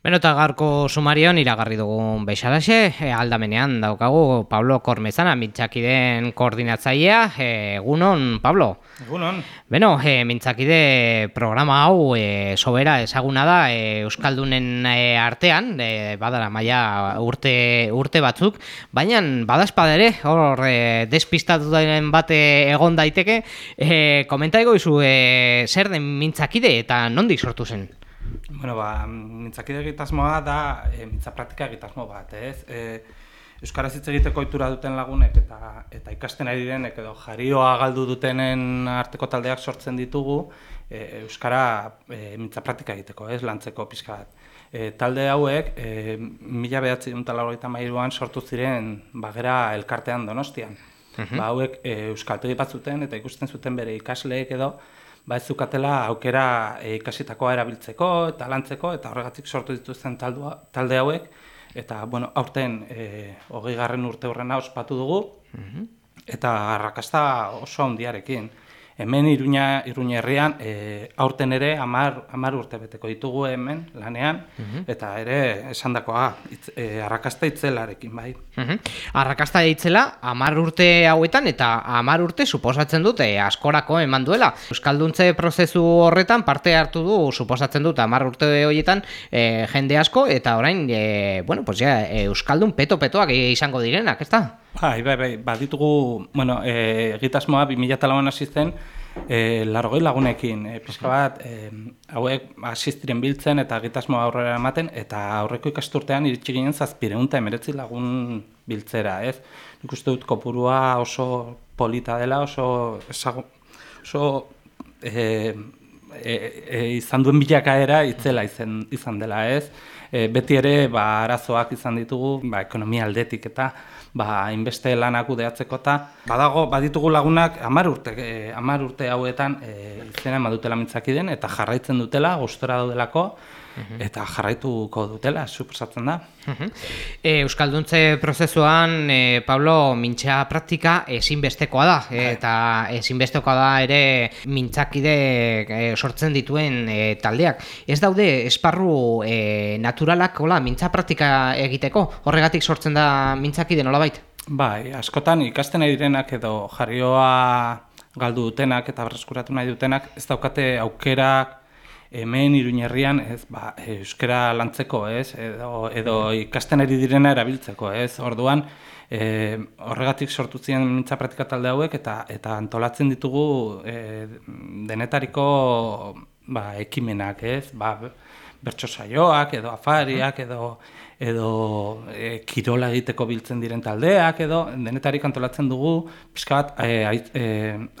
Beno eta garko sumarion iragarri dugun beixalaxe, e, aldamenean daukagu Pablo Kormezana, mintzakideen koordinatzailea, e, egunon, Pablo? Egunon. Beno, e, mintzakide programa hau e, sobera ezaguna da e, Euskaldunen e, artean, e, badara maia urte, urte batzuk, baina badazpadere, hor e, despistatu den bate egon daiteke, e, komentaiko izu e, zer den mintzakide eta nondik sortu zen? Bueno, ba, mintzakide egitasmoa da e, mintza praktika egitasmo bat, ez? E, Euskaraz hitz egiteko ohitura duten lagunek eta eta ikasten ari direnek edo jarioa galdu dutenen arteko taldeak sortzen ditugu e, Euskara e, mintza praktika egiteko, ez? Lantzeko pixka bat. E, talde hauek, e, mila behatzi mairuan sortu ziren bagera elkartean donostian. Uh Ba, hauek e, Euskaltegi bat zuten eta ikusten zuten bere ikasleek edo ba ez zukatela aukera e, ikasitakoa erabiltzeko eta lantzeko eta horregatik sortu dituzten taldua, talde hauek. Eta bueno, aurten e, garren urte horrena ospatu dugu. Mhm. eta arrakasta oso handiarekin hemen Iruña Iruña herrian e, aurten ere 10 10 urte beteko ditugu hemen lanean mhm. eta ere esandakoa itz, e, arrakasta itzelarekin bai. Mm Arrakasta itzela 10 urte hauetan eta 10 urte suposatzen dute askorako eman duela. Euskalduntze prozesu horretan parte hartu du suposatzen dut 10 urte horietan e, jende asko eta orain e, bueno, pues ja, euskaldun peto petoak izango direnak, ezta? Bai, bai, bai, baditugu, bueno, eh egitasmoa 2014an hasi zen, eh 80 lagunekin, eh pizka bat, eh hauek asistiren biltzen eta egitasmoa aurrera ematen eta aurreko ikasturtean iritsi ginen 719 lagun biltzera, ez? Nik uste dut kopurua oso polita dela, oso esago, oso eh e, e, izan duen bilakaera itzela izan, izan dela, ez? E, beti ere, ba, arazoak izan ditugu, ba, ekonomia aldetik eta ba, inbeste lanak udeatzeko eta badago, baditugu lagunak amar urte, e, urte hauetan e, izena emadutela mintzaki den eta jarraitzen dutela, gustora daudelako, Mhm. eta jarraituko dutela, suposatzen da. Mhm. E, Euskalduntze prozesuan, e, Pablo, mintxa praktika ezinbestekoa da, e, eta ezinbestekoa da ere mintzakide e, sortzen dituen e, taldeak. Ez daude esparru e, naturalak, hola, mintza praktika egiteko, horregatik sortzen da mintzakide nolabait? Bai, askotan ikasten ari direnak edo jarrioa galdu dutenak eta berreskuratu nahi dutenak, ez daukate aukerak hemen iruñerrian ez ba, euskera lantzeko, ez? Edo, edo ikasten ari direna erabiltzeko, ez? Orduan, e, horregatik sortu ziren mintza praktika talde hauek eta eta antolatzen ditugu e, denetariko ba, ekimenak, ez? Ba, bertso saioak edo afariak edo edo e, kirola egiteko biltzen diren taldeak edo denetarik antolatzen dugu pixka bat e, e,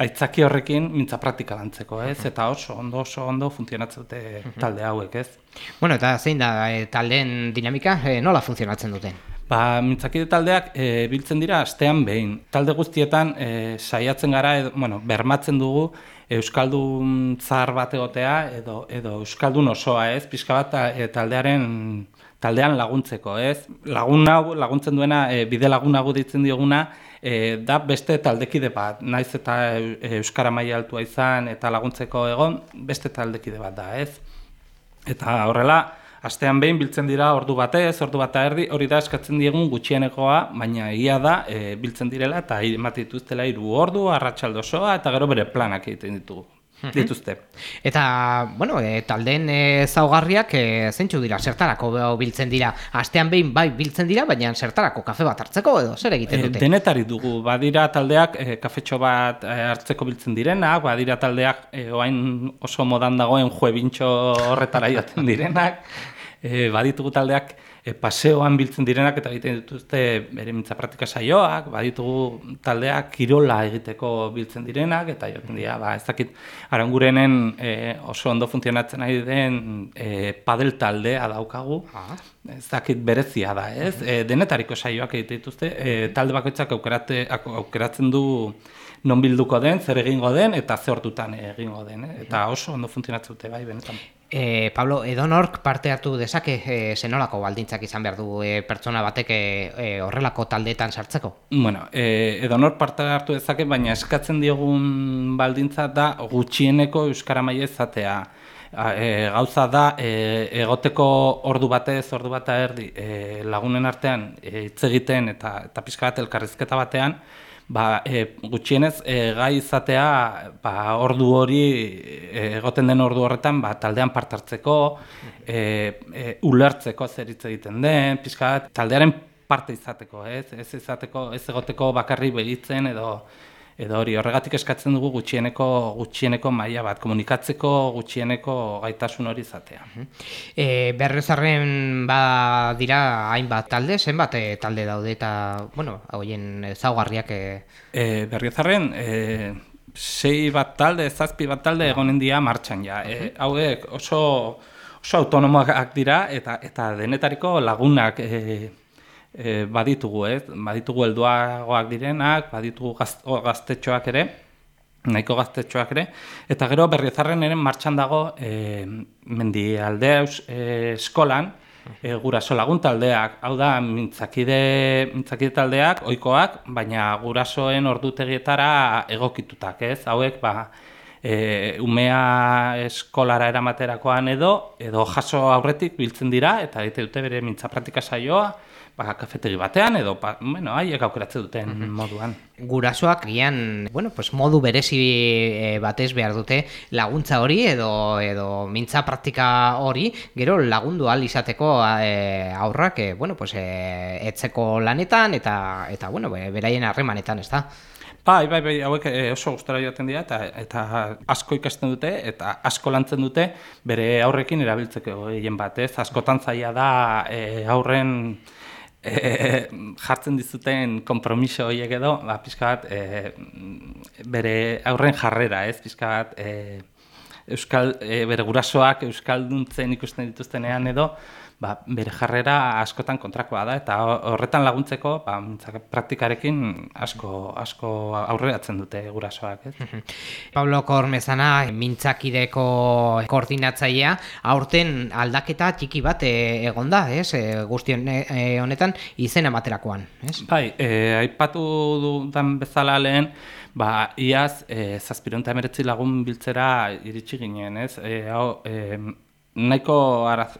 aitzaki horrekin mintza praktika lantzeko, ez? Eta oso ondo oso ondo funtzionatzen dute talde hauek, ez? Bueno, eta zein da e, taldeen dinamika e, nola funtzionatzen duten? Ba, mintzakide taldeak e, biltzen dira astean behin. Talde guztietan e, saiatzen gara, edo, bueno, bermatzen dugu Euskaldun zahar bat egotea edo, edo Euskaldun osoa ez, pixka bat e, taldearen taldean laguntzeko, ez? Lagun hau, laguntzen duena, e, bide lagunago ditzen dioguna, e, da beste taldekide bat, naiz eta Euskara maila altua izan eta laguntzeko egon, beste taldekide bat da, ez? Eta horrela, astean behin biltzen dira ordu batez, ordu bata erdi, hori da eskatzen diegun gutxienekoa, baina egia da e, biltzen direla eta ematen dituztela hiru ordu, arratsaldosoa eta gero bere planak egiten ditugu. Dituzte. Eta, bueno, e, taldeen e, zaugarriak e, zeintzu dira, zertarako biltzen dira, astean behin bai biltzen dira, baina zertarako kafe bat hartzeko edo, zer egiten dute? E, denetari dugu, badira taldeak e, kafetxo bat hartzeko biltzen direnak, badira taldeak e, oain oso modan dagoen juebintxo horretara joaten direnak, e, baditugu taldeak e, paseoan biltzen direnak eta egiten dituzte bere mintza praktika saioak, baditugu taldeak kirola egiteko biltzen direnak eta joten dira, ba, ez dakit arangurenen e, oso ondo funtzionatzen ari den e, padel taldea daukagu, ah. ez dakit berezia da, ez? E, denetariko saioak egiten dituzte, e, talde bakoitzak aukeratzen du non bilduko den, zer egingo den, eta ze hortutan egingo den, eh? eta oso ondo funtzionatzen dute bai, benetan. E, Pablo, edonork parte hartu dezake e, zenolako baldintzak izan behar du e, pertsona batek e, horrelako taldeetan sartzeko? Bueno, e, edonork parte hartu dezake, baina eskatzen diogun baldintza da gutxieneko Euskara maia izatea. e, gauza da e, egoteko ordu batez, ordu bata erdi e, lagunen artean hitz egiten eta eta pixka bat elkarrizketa batean, ba, e, gutxienez e, gai izatea ba, ordu hori e, egoten den ordu horretan ba, taldean partartzeko, e, e, ulertzeko zer hitz egiten den, pixka taldearen parte izateko, ez? Ez izateko, ez egoteko bakarri begitzen edo edo hori horregatik eskatzen dugu gutxieneko gutxieneko maila bat komunikatzeko gutxieneko gaitasun hori izatea. E, berrezarren ba dira hainbat talde, zenbat e, talde daude eta bueno, hoien ezaugarriak e... e berrezarren e, sei bat talde, zazpi bat talde egonen dira martxan ja. E, hauek oso oso autonomoak dira eta eta denetariko lagunak e, e, baditugu, ez? Baditugu helduagoak direnak, baditugu gaztetxoak ere, nahiko gaztetxoak ere, eta gero berriozarren ere martxan dago e, mendi aldeaus e, eskolan, e, guraso lagun taldeak, hau da, mintzakide, mintzakide taldeak, oikoak, baina gurasoen ordutegietara egokitutak, ez? Hauek, ba, e, umea eskolara eramaterakoan edo, edo jaso aurretik biltzen dira, eta egite dute bere mintza praktika saioa, ba, kafetegi batean edo ba, bueno, haiek aukeratze duten mm moduan. Gurasoak gian, bueno, pues modu berezi e, batez behar dute laguntza hori edo edo mintza praktika hori, gero lagundu al izateko e, aurrak, e, bueno, pues e, etzeko lanetan eta eta bueno, beraien harremanetan, ezta? Bai, bai, bai, hauek oso gustora joaten dira eta eta asko ikasten dute eta asko lantzen dute bere aurrekin erabiltzeko gehien batez. Askotan zaila da e, aurren e, jartzen dizuten konpromiso horiek edo, ba, pixka bat, e, bere aurren jarrera, ez, pixka bat, e, Euskal, e, bere gurasoak Euskalduntzen ikusten dituztenean edo, ba, bere jarrera askotan kontrakoa da eta horretan laguntzeko ba, praktikarekin asko asko aurreratzen dute gurasoak. Ez? Pablo Kormezana, mintzakideko koordinatzailea, aurten aldaketa txiki bat eh, egonda, ez? E, guzti eh, honetan izen amaterakoan. Ez? Bai, e, aipatu dudan bezala lehen, ba, iaz, e, zazpironta emeretzi lagun biltzera iritsi ginen, ez? E, hau, e, nahiko araz,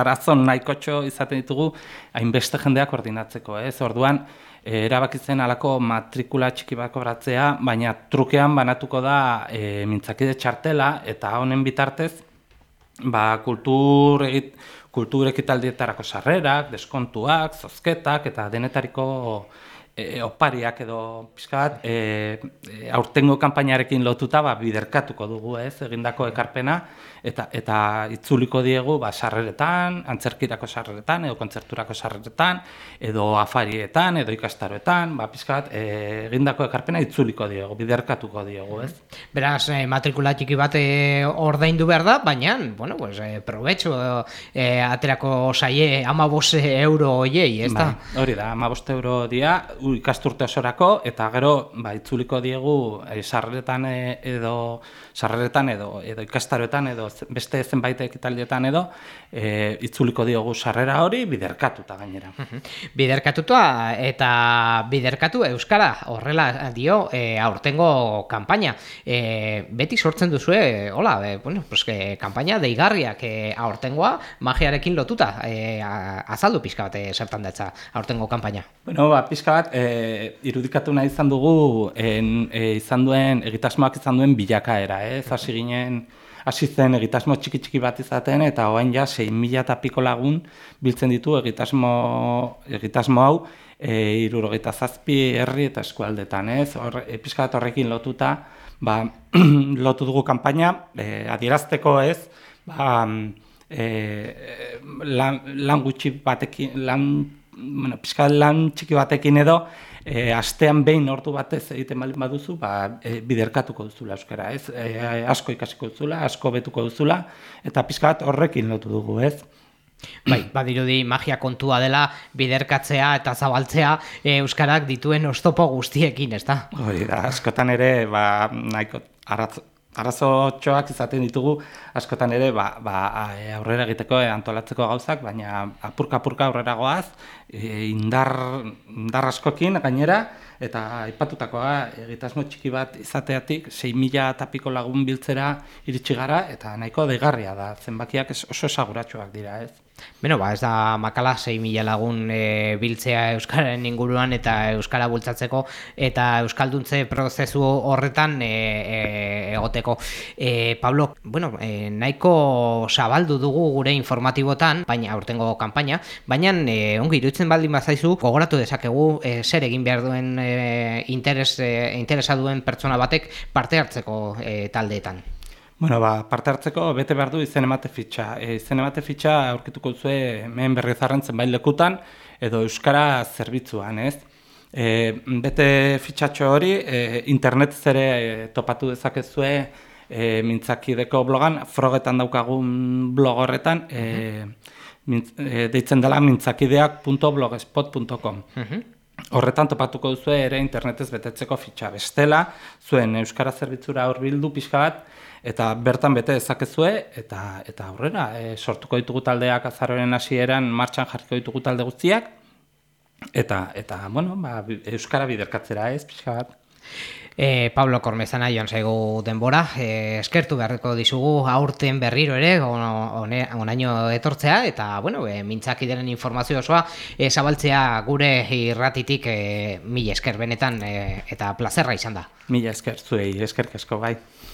arazon nahikotxo izaten ditugu hainbeste jendeak koordinatzeko, ez? Orduan, e, erabakitzen alako matrikula txiki bako bratzea, baina trukean banatuko da e, mintzakide txartela, eta honen bitartez, ba, kultur egit, kultur ekitaldietarako sarrerak, deskontuak, zozketak, eta denetariko e, opariak edo pixka bat, e, e, aurtengo kanpainarekin lotuta ba, biderkatuko dugu ez, egindako ekarpena, eta eta itzuliko diegu ba, sarreretan, antzerkirako sarreretan, edo kontzerturako sarreretan, edo afarietan, edo ikastaroetan, ba, pixka bat, e, egindako ekarpena itzuliko diegu, biderkatuko diegu, ez. Beraz, e, matrikula txiki bat e, ordaindu behar da, baina, bueno, pues, e, probetxo, e, aterako saie ama euro oiei, ez da? Bai, hori da, ama euro dia, ikasturte osorako eta gero ba itzuliko diegu e, sarreretan e, edo sarreretan edo edo ikastaroetan edo beste zenbait ekitaldietan edo e, itzuliko diogu sarrera hori biderkatuta gainera. Biderkatuta eta biderkatu euskara horrela dio e, aurtengo kanpaina. E, beti sortzen duzu hola, e, bueno, pues que kanpaina deigarriak e, aurtengoa magiarekin lotuta e, azaldu pizka bat zertan datza aurtengo kanpaina. Bueno, ba pizka bat e, irudikatu nahi izan dugu en, e, izan duen egitasmoak izan duen bilakaera, ez? Hasi ginen hasi zen egitasmo txiki txiki bat izaten eta orain ja 6000 eta piko lagun biltzen ditu egitasmo egitasmo hau eh 77 herri eta eskualdetan, ez? Hor episkat horrekin lotuta, ba, lotu dugu kanpaina e, adierazteko, ez? Ba, e, lan, lan gutxi batekin, lan bueno, pizka lan txiki batekin edo, e, astean behin ordu batez egiten baldin baduzu, ba, e, biderkatuko duzula euskara, ez? E, asko ikasiko duzula, asko betuko duzula, eta pizka bat horrekin lotu dugu, ez? Bai, badirudi magia kontua dela biderkatzea eta zabaltzea e, euskarak dituen ostopo guztiekin, ez da? Hori da, askotan ere, ba, nahiko, aratz, arazo txoak izaten ditugu askotan ere ba, ba, aurrera egiteko e, antolatzeko gauzak, baina apurka-apurka aurrera goaz, e, indar, indar askokin gainera, eta aipatutakoa egitasmo txiki bat izateatik 6.000 tapiko lagun biltzera iritsi gara, eta nahiko degarria da, zenbakiak oso esaguratsuak dira ez. Beno, ba, ez da makala 6.000 lagun e, biltzea Euskararen inguruan eta Euskara bultzatzeko eta Euskalduntze prozesu horretan e, e, egoteko. E, Pablo, bueno, e, nahiko zabaldu dugu gure informatibotan, baina aurtengo kanpaina, baina e, ongi irutzen baldin bazaizu, gogoratu dezakegu e, zer egin behar duen e, interes, e, interesa duen pertsona batek parte hartzeko e, taldeetan. Bueno, ba, parte hartzeko bete behar du izen emate fitxa. E, izen emate fitxa aurkituko zuen mehen berrizarren zenbait lekutan edo Euskara zerbitzuan, ez? E, bete fitxatxo hori e, internet zere e, topatu dezakezue e, mintzakideko blogan, frogetan daukagun blog horretan, e, e, deitzen dela mintzakideak.blogspot.com. Horretan topatuko duzu ere internetez betetzeko fitxa. Bestela, zuen Euskara zerbitzura hor bildu pixka bat, eta bertan bete dezakezue eta eta aurrera e, sortuko ditugu taldeak azaroren hasieran martxan jarriko ditugu talde guztiak eta eta bueno ba, euskara biderkatzera ez pixka bat E, Pablo Kormezana joan zaigu denbora, e, eskertu beharreko dizugu aurten berriro ere, onaino etortzea, eta, bueno, e, mintzaki denen informazio osoa, e, zabaltzea gure irratitik e, mila esker benetan, e, eta plazerra izan da. Mila esker, zuei, esker bai.